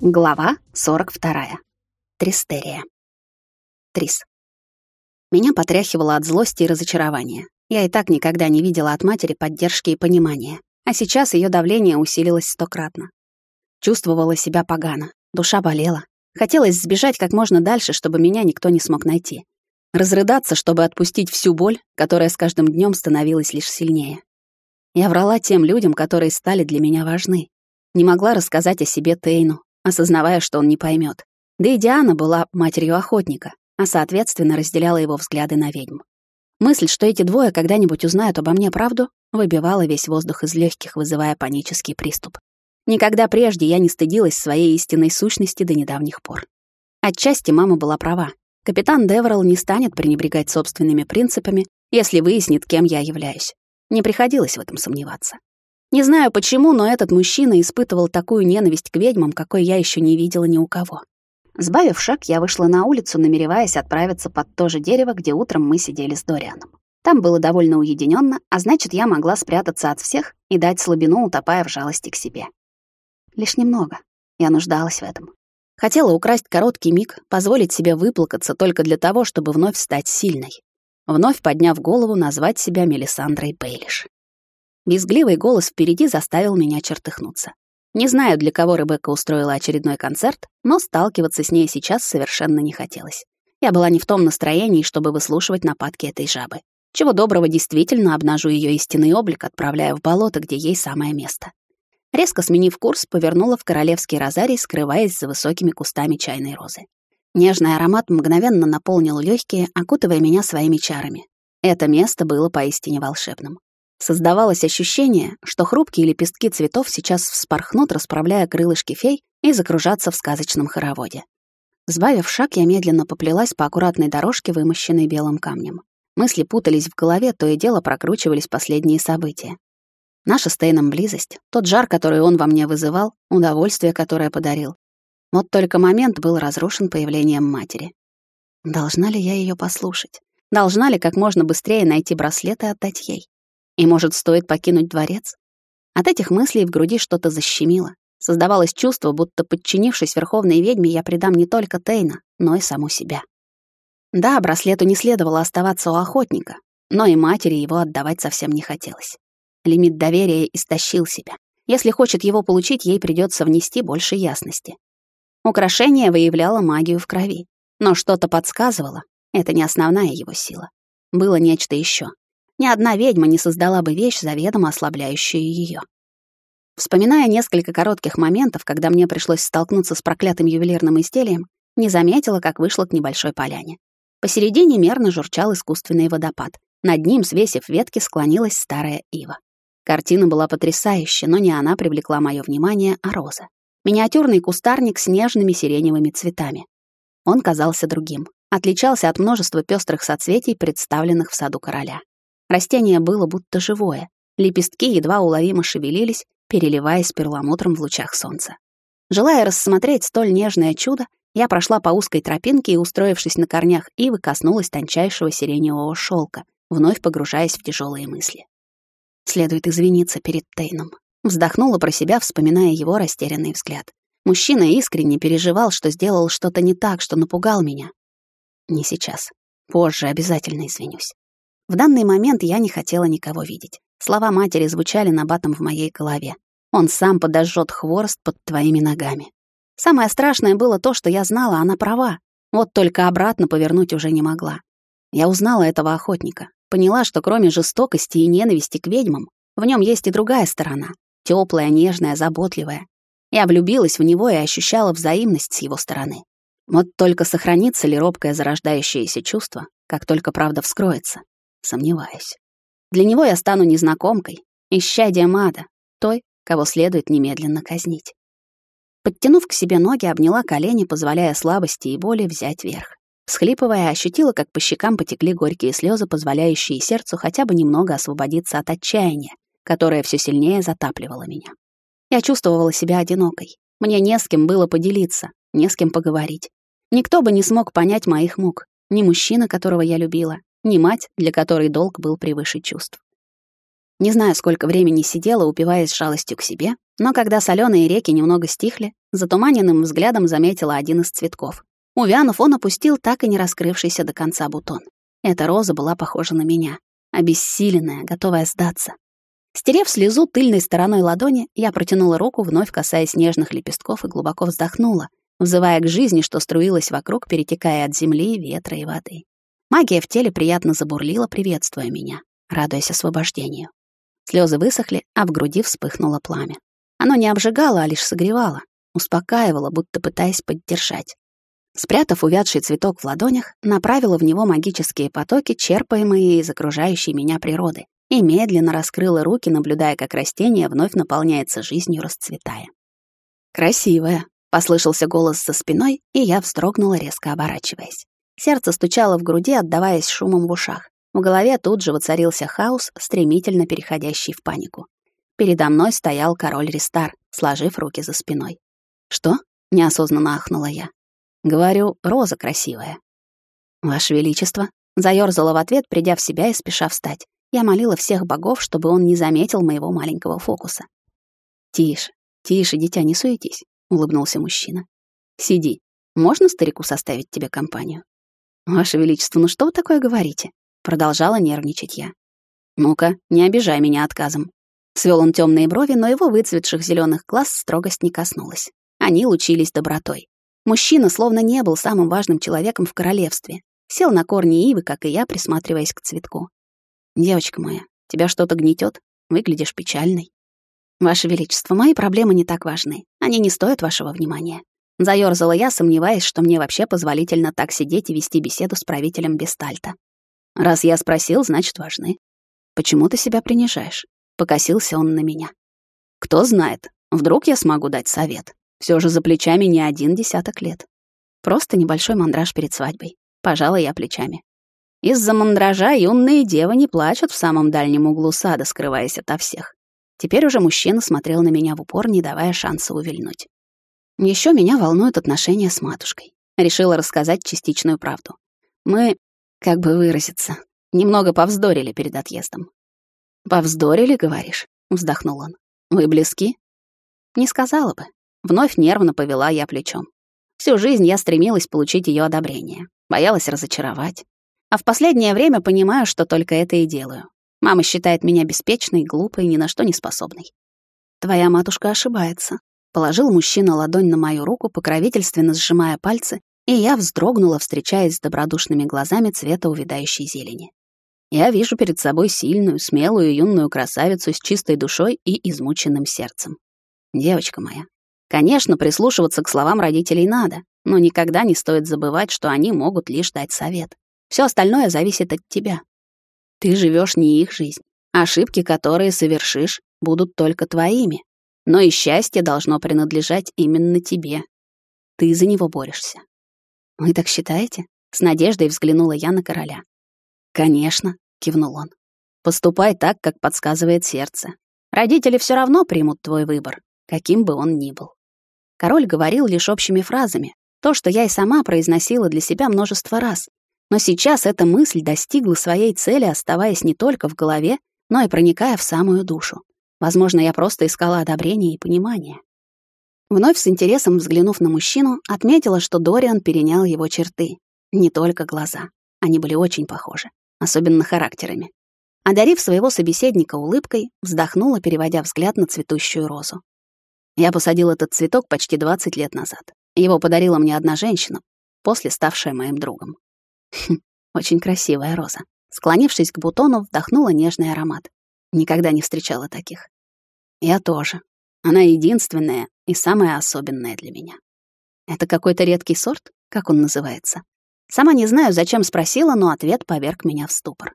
Глава 42. Тристерия. Трис. Меня потряхивало от злости и разочарования. Я и так никогда не видела от матери поддержки и понимания, а сейчас ее давление усилилось стократно. Чувствовала себя погано, душа болела. Хотелось сбежать как можно дальше, чтобы меня никто не смог найти. Разрыдаться, чтобы отпустить всю боль, которая с каждым днем становилась лишь сильнее. Я врала тем людям, которые стали для меня важны. Не могла рассказать о себе Тейну, осознавая, что он не поймет. Да и Диана была матерью охотника, а, соответственно, разделяла его взгляды на ведьм. Мысль, что эти двое когда-нибудь узнают обо мне правду, выбивала весь воздух из легких, вызывая панический приступ. Никогда прежде я не стыдилась своей истинной сущности до недавних пор. Отчасти мама была права. Капитан Деверл не станет пренебрегать собственными принципами, если выяснит, кем я являюсь. Не приходилось в этом сомневаться. Не знаю почему, но этот мужчина испытывал такую ненависть к ведьмам, какой я еще не видела ни у кого. Сбавив шаг, я вышла на улицу, намереваясь отправиться под то же дерево, где утром мы сидели с Дорианом. Там было довольно уединенно, а значит, я могла спрятаться от всех и дать слабину, утопая в жалости к себе. Лишь немного. Я нуждалась в этом. Хотела украсть короткий миг, позволить себе выплакаться только для того, чтобы вновь стать сильной. Вновь подняв голову, назвать себя Мелисандрой Бейлиш. Визгливый голос впереди заставил меня чертыхнуться. Не знаю, для кого Ребекка устроила очередной концерт, но сталкиваться с ней сейчас совершенно не хотелось. Я была не в том настроении, чтобы выслушивать нападки этой жабы. Чего доброго действительно обнажу ее истинный облик, отправляя в болото, где ей самое место. Резко сменив курс, повернула в королевский розарий, скрываясь за высокими кустами чайной розы. Нежный аромат мгновенно наполнил легкие, окутывая меня своими чарами. Это место было поистине волшебным. Создавалось ощущение, что хрупкие лепестки цветов сейчас вспорхнут, расправляя крылышки фей, и закружатся в сказочном хороводе. Сбавив шаг, я медленно поплелась по аккуратной дорожке, вымощенной белым камнем. Мысли путались в голове, то и дело прокручивались последние события. Наша с Тейном близость, тот жар, который он во мне вызывал, удовольствие, которое подарил. Вот только момент был разрушен появлением матери. Должна ли я ее послушать? Должна ли как можно быстрее найти браслет и отдать ей? И, может, стоит покинуть дворец? От этих мыслей в груди что-то защемило. Создавалось чувство, будто, подчинившись верховной ведьме, я предам не только Тейна, но и саму себя. Да, браслету не следовало оставаться у охотника, но и матери его отдавать совсем не хотелось. Лимит доверия истощил себя. Если хочет его получить, ей придется внести больше ясности. Украшение выявляло магию в крови, но что-то подсказывало, это не основная его сила. Было нечто еще. Ни одна ведьма не создала бы вещь, заведомо ослабляющую ее. Вспоминая несколько коротких моментов, когда мне пришлось столкнуться с проклятым ювелирным изделием, не заметила, как вышла к небольшой поляне. Посередине мерно журчал искусственный водопад. Над ним, свесив ветки, склонилась старая ива. Картина была потрясающая, но не она привлекла мое внимание, а роза. Миниатюрный кустарник с нежными сиреневыми цветами. Он казался другим, отличался от множества пестрых соцветий, представленных в саду короля. Растение было будто живое. Лепестки едва уловимо шевелились, переливаясь перламутром в лучах солнца. Желая рассмотреть столь нежное чудо, я прошла по узкой тропинке и, устроившись на корнях ивы, коснулась тончайшего сиреневого шелка, вновь погружаясь в тяжелые мысли. Следует извиниться перед Тейном. Вздохнула про себя, вспоминая его растерянный взгляд. Мужчина искренне переживал, что сделал что-то не так, что напугал меня. Не сейчас. Позже обязательно извинюсь. В данный момент я не хотела никого видеть. Слова матери звучали набатом в моей голове. Он сам подожжет хворост под твоими ногами. Самое страшное было то, что я знала, она права. Вот только обратно повернуть уже не могла. Я узнала этого охотника. Поняла, что кроме жестокости и ненависти к ведьмам, в нем есть и другая сторона. теплая, нежная, заботливая. Я влюбилась в него и ощущала взаимность с его стороны. Вот только сохранится ли робкое зарождающееся чувство, как только правда вскроется. Сомневаюсь. Для него я стану незнакомкой, исчадием ада, той, кого следует немедленно казнить. Подтянув к себе ноги, обняла колени, позволяя слабости и боли взять верх. Схлипывая, ощутила, как по щекам потекли горькие слезы, позволяющие сердцу хотя бы немного освободиться от отчаяния, которое все сильнее затапливало меня. Я чувствовала себя одинокой. Мне не с кем было поделиться, не с кем поговорить. Никто бы не смог понять моих мук. Ни мужчина, которого я любила, ни мать, для которой долг был превыше чувств. Не знаю, сколько времени сидела, упиваясь жалостью к себе, Но когда соленые реки немного стихли, затуманенным взглядом заметила один из цветков. Увянув, он опустил так и не раскрывшийся до конца бутон. Эта роза была похожа на меня, обессиленная, готовая сдаться. Стерев слезу тыльной стороной ладони, я протянула руку, вновь касаясь нежных лепестков, и глубоко вздохнула, взывая к жизни, что струилась вокруг, перетекая от земли, ветра и воды. Магия в теле приятно забурлила, приветствуя меня, радуясь освобождению. Слезы высохли, а в груди вспыхнуло пламя. Оно не обжигало, а лишь согревало, успокаивало, будто пытаясь поддержать. Спрятав увядший цветок в ладонях, направила в него магические потоки, черпаемые из окружающей меня природы, и медленно раскрыла руки, наблюдая, как растение вновь наполняется жизнью, расцветая. «Красивая», — послышался голос за спиной, и я вздрогнула, резко оборачиваясь. Сердце стучало в груди, отдаваясь шумом в ушах. В голове тут же воцарился хаос, стремительно переходящий в панику. Передо мной стоял король Ристар, сложив руки за спиной. «Что?» — неосознанно ахнула я. «Говорю, роза красивая». «Ваше Величество», — заёрзала в ответ, придя в себя и спеша встать. Я молила всех богов, чтобы он не заметил моего маленького фокуса. «Тише, тише, дитя, не суетись», — улыбнулся мужчина. «Сиди. Можно старику составить тебе компанию?» «Ваше Величество, ну что вы такое говорите?» Продолжала нервничать я. «Ну-ка, не обижай меня отказом». Свел он темные брови, но его выцветших зеленых глаз строгость не коснулась. Они лучились добротой. Мужчина словно не был самым важным человеком в королевстве. Сел на корни ивы, как и я, присматриваясь к цветку. «Девочка моя, тебя что-то гнетет? Выглядишь печальной». «Ваше Величество, мои проблемы не так важны. Они не стоят вашего внимания». Заёрзала я, сомневаясь, что мне вообще позволительно так сидеть и вести беседу с правителем Бестальта. Раз я спросил, значит, важны. «Почему ты себя принижаешь?» Покосился он на меня. «Кто знает, вдруг я смогу дать совет. Все же за плечами не один десяток лет. Просто небольшой мандраж перед свадьбой. Пожалуй, я плечами. Из-за мандража юные девы не плачут в самом дальнем углу сада, скрываясь ото всех. Теперь уже мужчина смотрел на меня в упор, не давая шанса увильнуть. Еще меня волнуют отношения с матушкой. Решила рассказать частичную правду. Мы, как бы выразиться, немного повздорили перед отъездом. «Повздорили, говоришь?» — вздохнул он. «Вы близки?» «Не сказала бы». Вновь нервно повела я плечом. Всю жизнь я стремилась получить ее одобрение. Боялась разочаровать. А в последнее время понимаю, что только это и делаю. Мама считает меня беспечной, глупой ни на что не способной. Твоя матушка ошибается. Положил мужчина ладонь на мою руку, покровительственно сжимая пальцы, и я вздрогнула, встречаясь с добродушными глазами цвета увядающей зелени. Я вижу перед собой сильную, смелую юную красавицу с чистой душой и измученным сердцем. Девочка моя, конечно, прислушиваться к словам родителей надо, но никогда не стоит забывать, что они могут лишь дать совет. Все остальное зависит от тебя. Ты живешь не их жизнь. Ошибки, которые совершишь, будут только твоими. Но и счастье должно принадлежать именно тебе. Ты за него борешься. Вы так считаете? С надеждой взглянула я на короля. Конечно, кивнул он. Поступай так, как подсказывает сердце. Родители все равно примут твой выбор, каким бы он ни был. Король говорил лишь общими фразами, то, что я и сама произносила для себя множество раз, но сейчас эта мысль достигла своей цели, оставаясь не только в голове, но и проникая в самую душу. Возможно, я просто искала одобрения и понимания. Вновь с интересом взглянув на мужчину, отметила, что Дориан перенял его черты. Не только глаза. Они были очень похожи, особенно характерами. Одарив своего собеседника улыбкой, вздохнула, переводя взгляд на цветущую розу. Я посадил этот цветок почти 20 лет назад. Его подарила мне одна женщина, после ставшая моим другом. Хм, очень красивая роза. Склонившись к бутону, вдохнула нежный аромат. Никогда не встречала таких. Я тоже. Она единственная и самая особенная для меня. Это какой-то редкий сорт? Как он называется? Сама не знаю, зачем спросила, но ответ поверг меня в ступор.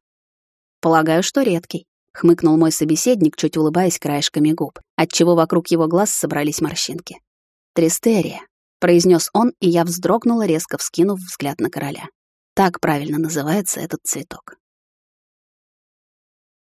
Полагаю, что редкий. Хмыкнул мой собеседник, чуть улыбаясь краешками губ, отчего вокруг его глаз собрались морщинки. «Тристерия», — произнес он, и я вздрогнула, резко вскинув взгляд на короля. Так правильно называется этот цветок.